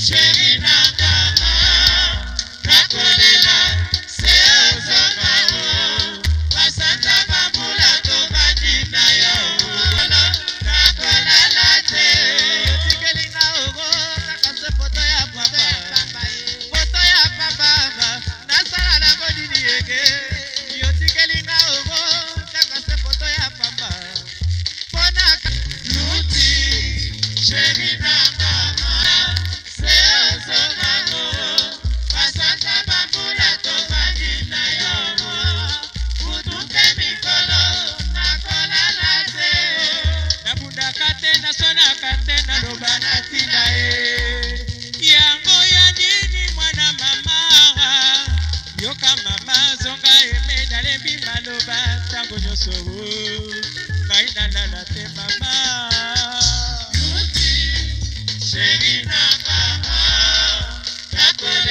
Shemina. sòwò fàyínà lọ́lọ́ tẹ màmá. Mùtí ṣe ní nàbà hàn lákòlè.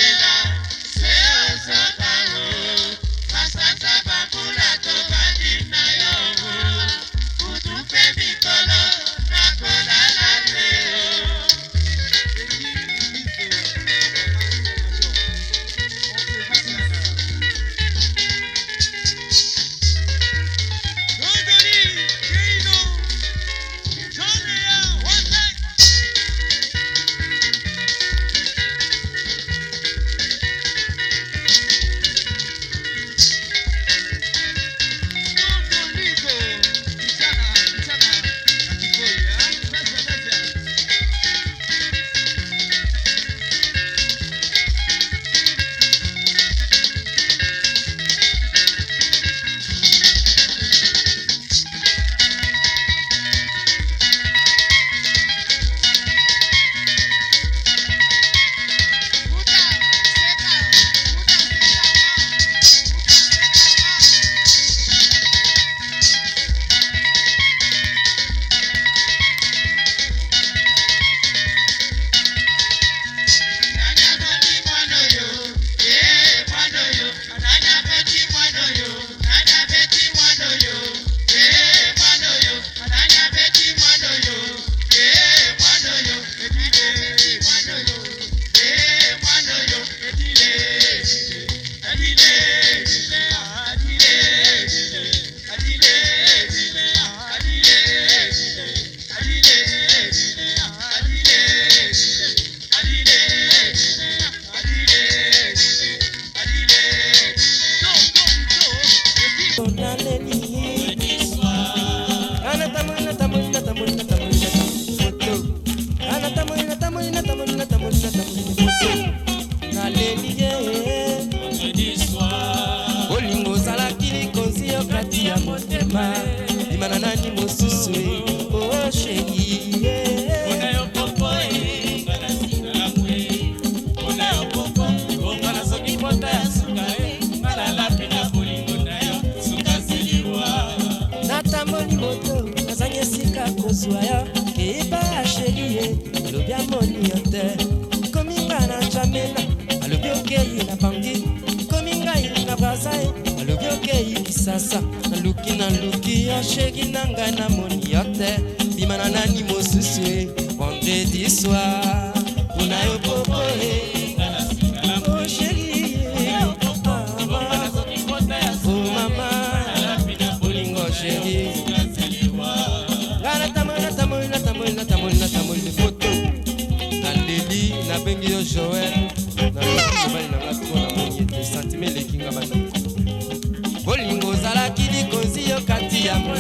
nyasa naluki naluki yosheki na ngai namoni yo te bima na nani mosusu eh, vendredi soir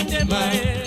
in my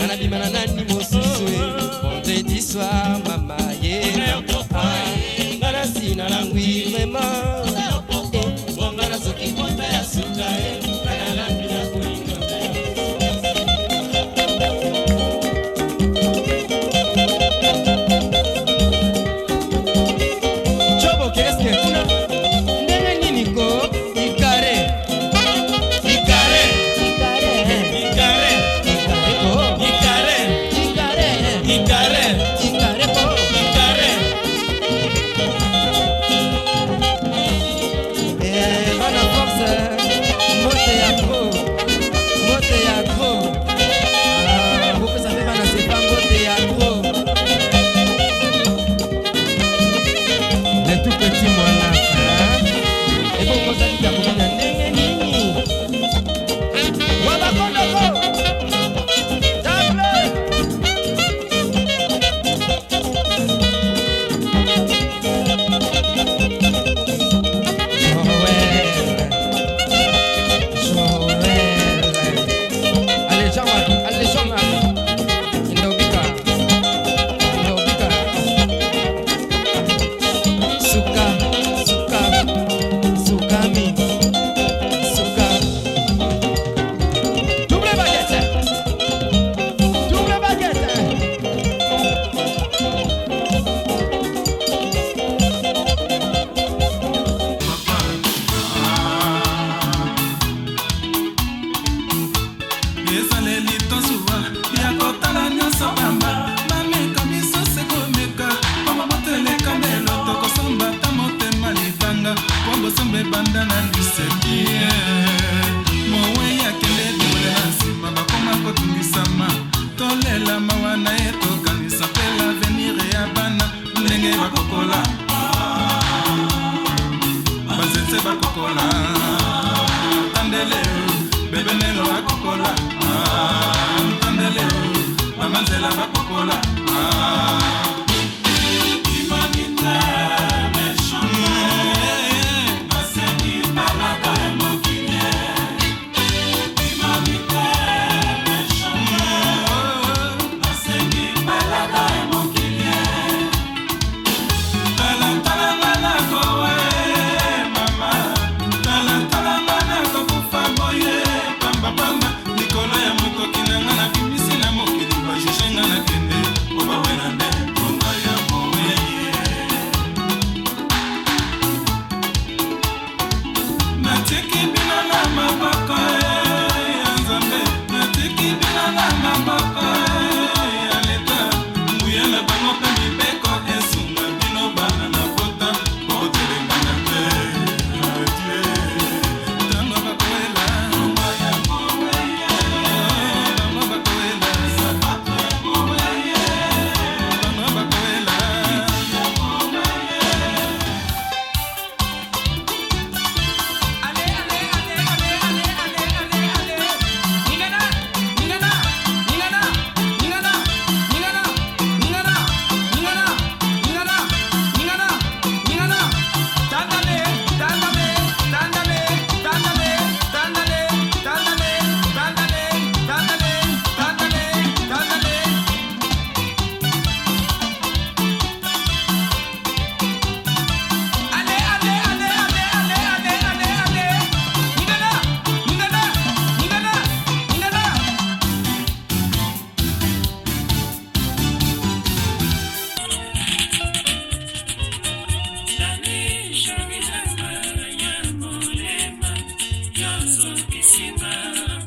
Johnson, Kishima,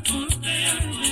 Ponte, Ponte.